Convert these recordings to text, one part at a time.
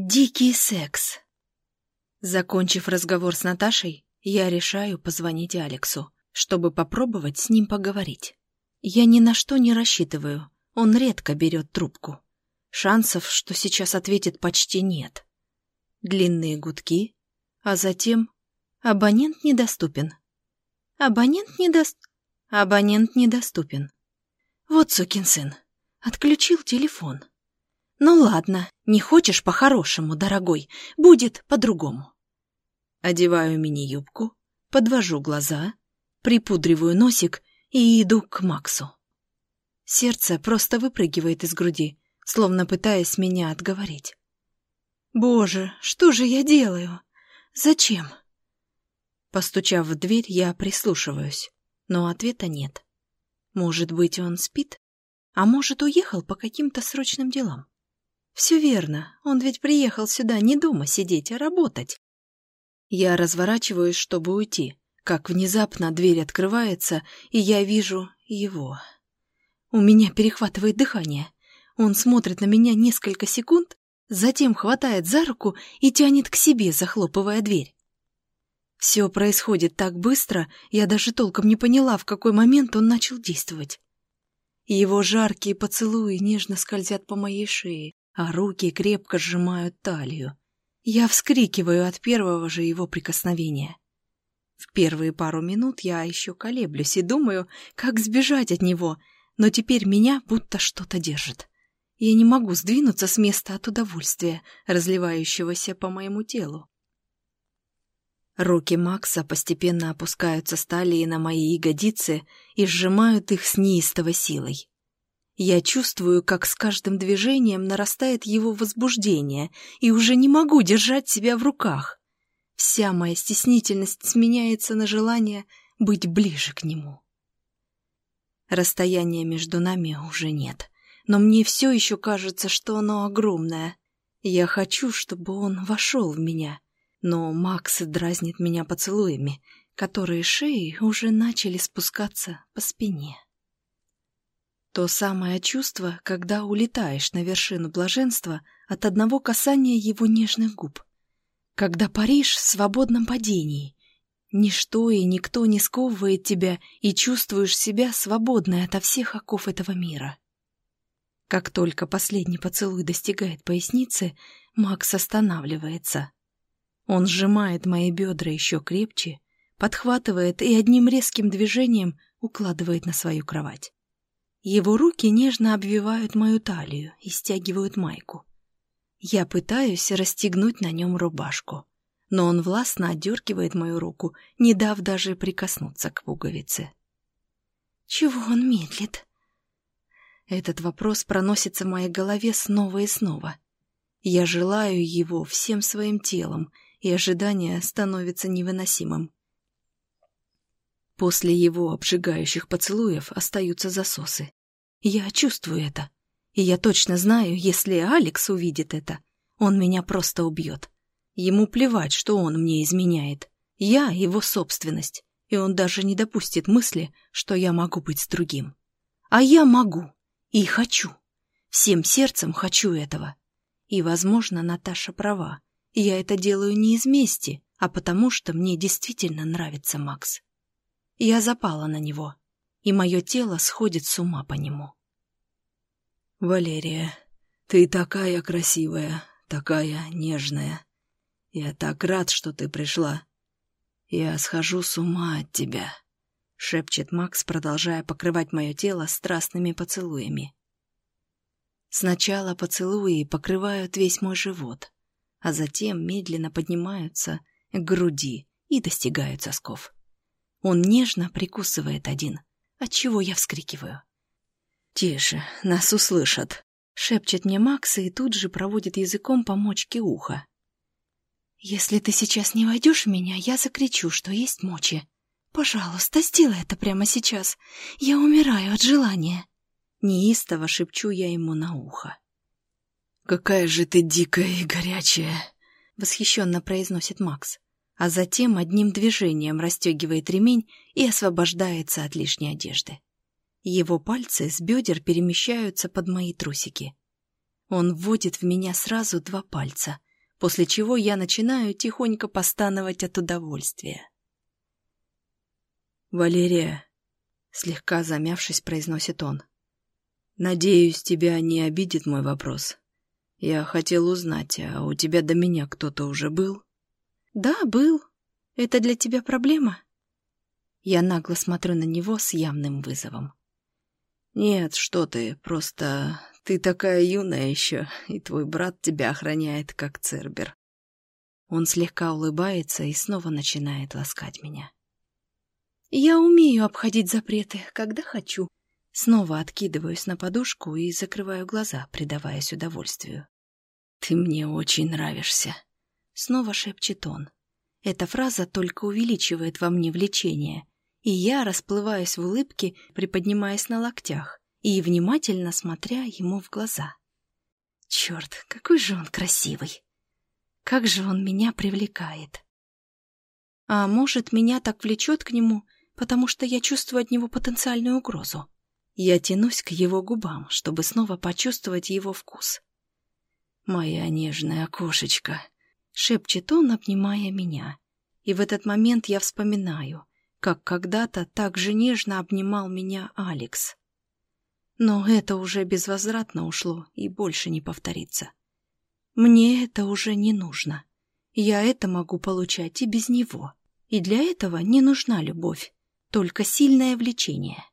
Дикий секс. Закончив разговор с Наташей, я решаю позвонить Алексу, чтобы попробовать с ним поговорить. Я ни на что не рассчитываю, он редко берет трубку. Шансов, что сейчас ответит, почти нет. Длинные гудки, а затем абонент недоступен. Абонент недост... Абонент недоступен. Вот сукин сын. Отключил телефон. Ну ладно, не хочешь по-хорошему, дорогой, будет по-другому. Одеваю мини-юбку, подвожу глаза, припудриваю носик и иду к Максу. Сердце просто выпрыгивает из груди, словно пытаясь меня отговорить. Боже, что же я делаю? Зачем? Постучав в дверь, я прислушиваюсь, но ответа нет. Может быть, он спит? А может, уехал по каким-то срочным делам? Все верно, он ведь приехал сюда не дома сидеть, а работать. Я разворачиваюсь, чтобы уйти, как внезапно дверь открывается, и я вижу его. У меня перехватывает дыхание. Он смотрит на меня несколько секунд, затем хватает за руку и тянет к себе, захлопывая дверь. Все происходит так быстро, я даже толком не поняла, в какой момент он начал действовать. Его жаркие поцелуи нежно скользят по моей шее, а руки крепко сжимают талию. Я вскрикиваю от первого же его прикосновения. В первые пару минут я еще колеблюсь и думаю, как сбежать от него, но теперь меня будто что-то держит. Я не могу сдвинуться с места от удовольствия, разливающегося по моему телу. Руки Макса постепенно опускаются с талии на мои ягодицы и сжимают их с неистовой силой. Я чувствую, как с каждым движением нарастает его возбуждение, и уже не могу держать себя в руках. Вся моя стеснительность сменяется на желание быть ближе к нему. Расстояния между нами уже нет, но мне все еще кажется, что оно огромное. Я хочу, чтобы он вошел в меня, но Макс дразнит меня поцелуями, которые шеи уже начали спускаться по спине. То самое чувство, когда улетаешь на вершину блаженства от одного касания его нежных губ. Когда паришь в свободном падении. Ничто и никто не сковывает тебя, и чувствуешь себя свободной ото всех оков этого мира. Как только последний поцелуй достигает поясницы, Макс останавливается. Он сжимает мои бедра еще крепче, подхватывает и одним резким движением укладывает на свою кровать. Его руки нежно обвивают мою талию и стягивают майку. Я пытаюсь расстегнуть на нем рубашку, но он властно отдергивает мою руку, не дав даже прикоснуться к пуговице. «Чего он медлит?» Этот вопрос проносится в моей голове снова и снова. Я желаю его всем своим телом, и ожидание становится невыносимым. После его обжигающих поцелуев остаются засосы. Я чувствую это. И я точно знаю, если Алекс увидит это, он меня просто убьет. Ему плевать, что он мне изменяет. Я его собственность, и он даже не допустит мысли, что я могу быть с другим. А я могу. И хочу. Всем сердцем хочу этого. И, возможно, Наташа права. Я это делаю не из мести, а потому что мне действительно нравится Макс. Я запала на него, и мое тело сходит с ума по нему. «Валерия, ты такая красивая, такая нежная. Я так рад, что ты пришла. Я схожу с ума от тебя», — шепчет Макс, продолжая покрывать мое тело страстными поцелуями. Сначала поцелуи покрывают весь мой живот, а затем медленно поднимаются к груди и достигают сосков. Он нежно прикусывает один, отчего я вскрикиваю. «Тише, нас услышат», — шепчет мне Макс и тут же проводит языком по мочке уха. «Если ты сейчас не войдешь в меня, я закричу, что есть мочи. Пожалуйста, сделай это прямо сейчас. Я умираю от желания». Неистово шепчу я ему на ухо. «Какая же ты дикая и горячая!» — восхищенно произносит Макс а затем одним движением расстегивает ремень и освобождается от лишней одежды. Его пальцы с бедер перемещаются под мои трусики. Он вводит в меня сразу два пальца, после чего я начинаю тихонько постановать от удовольствия. «Валерия», — слегка замявшись, произносит он, — «надеюсь, тебя не обидит мой вопрос. Я хотел узнать, а у тебя до меня кто-то уже был?» «Да, был. Это для тебя проблема?» Я нагло смотрю на него с явным вызовом. «Нет, что ты, просто ты такая юная еще, и твой брат тебя охраняет, как Цербер». Он слегка улыбается и снова начинает ласкать меня. «Я умею обходить запреты, когда хочу». Снова откидываюсь на подушку и закрываю глаза, предаваясь удовольствию. «Ты мне очень нравишься», — снова шепчет он. Эта фраза только увеличивает во мне влечение, и я расплываюсь в улыбке, приподнимаясь на локтях и внимательно смотря ему в глаза. Черт, какой же он красивый! Как же он меня привлекает! А может, меня так влечет к нему, потому что я чувствую от него потенциальную угрозу. Я тянусь к его губам, чтобы снова почувствовать его вкус. «Моя нежная кошечка», — шепчет он, обнимая меня. И в этот момент я вспоминаю, как когда-то так же нежно обнимал меня Алекс. Но это уже безвозвратно ушло и больше не повторится. Мне это уже не нужно. Я это могу получать и без него. И для этого не нужна любовь, только сильное влечение.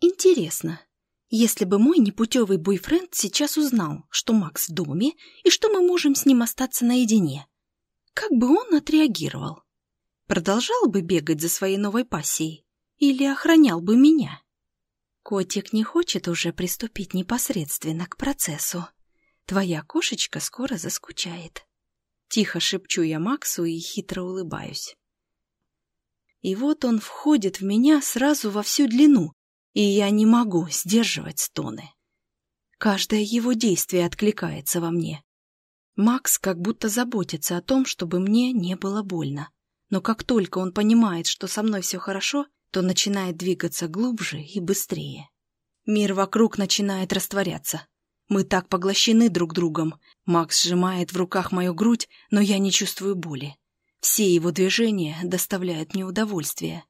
Интересно, если бы мой непутевый бойфренд сейчас узнал, что Макс в доме и что мы можем с ним остаться наедине, как бы он отреагировал? Продолжал бы бегать за своей новой пассией или охранял бы меня? Котик не хочет уже приступить непосредственно к процессу. Твоя кошечка скоро заскучает. Тихо шепчу я Максу и хитро улыбаюсь. И вот он входит в меня сразу во всю длину, и я не могу сдерживать стоны. Каждое его действие откликается во мне. Макс как будто заботится о том, чтобы мне не было больно но как только он понимает, что со мной все хорошо, то начинает двигаться глубже и быстрее. Мир вокруг начинает растворяться. Мы так поглощены друг другом. Макс сжимает в руках мою грудь, но я не чувствую боли. Все его движения доставляют мне удовольствие.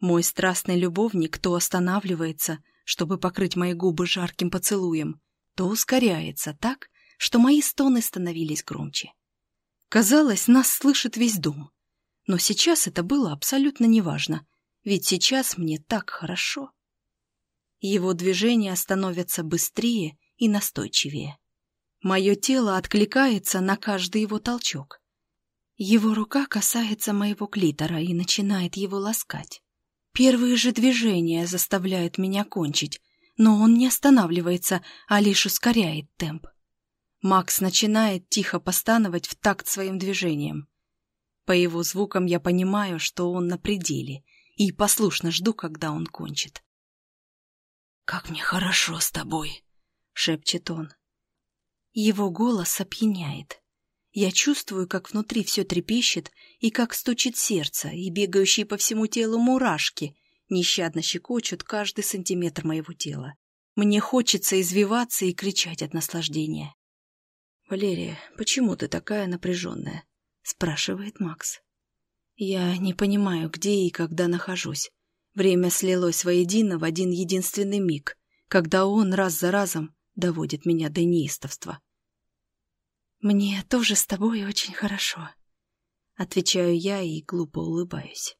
Мой страстный любовник то останавливается, чтобы покрыть мои губы жарким поцелуем, то ускоряется так, что мои стоны становились громче. Казалось, нас слышит весь дом. Но сейчас это было абсолютно неважно, ведь сейчас мне так хорошо. Его движения становятся быстрее и настойчивее. Мое тело откликается на каждый его толчок. Его рука касается моего клитора и начинает его ласкать. Первые же движения заставляют меня кончить, но он не останавливается, а лишь ускоряет темп. Макс начинает тихо постановать в такт своим движением. По его звукам я понимаю, что он на пределе, и послушно жду, когда он кончит. «Как мне хорошо с тобой!» — шепчет он. Его голос опьяняет. Я чувствую, как внутри все трепещет, и как стучит сердце, и бегающие по всему телу мурашки нещадно щекочут каждый сантиметр моего тела. Мне хочется извиваться и кричать от наслаждения. «Валерия, почему ты такая напряженная? — спрашивает Макс. Я не понимаю, где и когда нахожусь. Время слилось воедино в один единственный миг, когда он раз за разом доводит меня до неистовства. «Мне тоже с тобой очень хорошо», — отвечаю я и глупо улыбаюсь.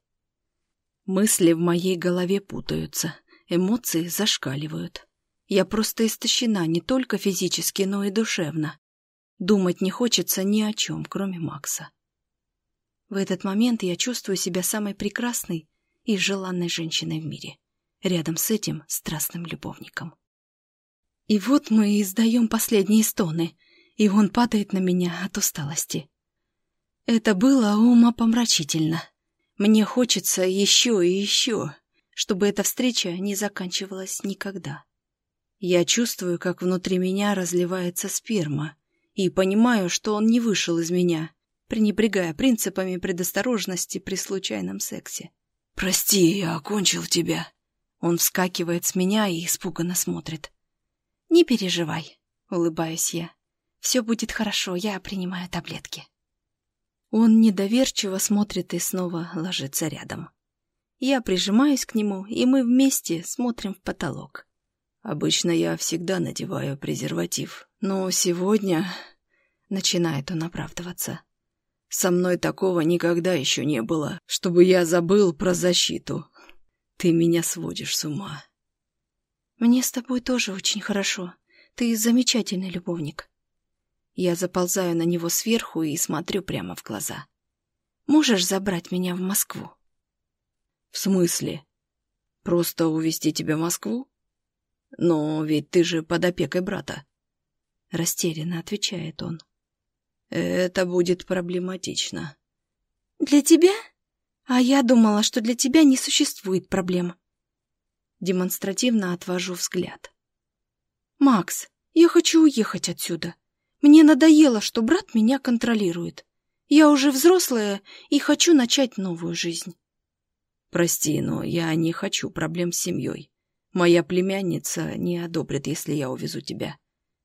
Мысли в моей голове путаются, эмоции зашкаливают. Я просто истощена не только физически, но и душевно. Думать не хочется ни о чем, кроме Макса. В этот момент я чувствую себя самой прекрасной и желанной женщиной в мире, рядом с этим страстным любовником. И вот мы издаем последние стоны, и он падает на меня от усталости. Это было умопомрачительно. Мне хочется еще и еще, чтобы эта встреча не заканчивалась никогда. Я чувствую, как внутри меня разливается сперма, и понимаю, что он не вышел из меня, пренебрегая принципами предосторожности при случайном сексе. «Прости, я окончил тебя». Он вскакивает с меня и испуганно смотрит. «Не переживай», — улыбаюсь я. «Все будет хорошо, я принимаю таблетки». Он недоверчиво смотрит и снова ложится рядом. Я прижимаюсь к нему, и мы вместе смотрим в потолок. Обычно я всегда надеваю презерватив, но сегодня... Начинает он оправдываться. Со мной такого никогда еще не было, чтобы я забыл про защиту. Ты меня сводишь с ума. Мне с тобой тоже очень хорошо. Ты замечательный любовник. Я заползаю на него сверху и смотрю прямо в глаза. Можешь забрать меня в Москву? В смысле? Просто увезти тебя в Москву? Но ведь ты же под опекой брата. Растерянно отвечает он. Это будет проблематично. Для тебя? А я думала, что для тебя не существует проблем. Демонстративно отвожу взгляд. Макс, я хочу уехать отсюда. Мне надоело, что брат меня контролирует. Я уже взрослая и хочу начать новую жизнь. Прости, но я не хочу проблем с семьей. Моя племянница не одобрит, если я увезу тебя.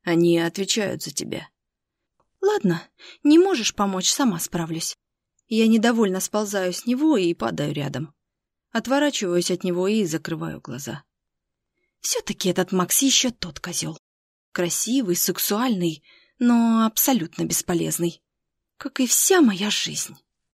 Они отвечают за тебя. Ладно, не можешь помочь, сама справлюсь. Я недовольно сползаю с него и падаю рядом. Отворачиваюсь от него и закрываю глаза. Все-таки этот Макс еще тот козел. Красивый, сексуальный, но абсолютно бесполезный. Как и вся моя жизнь.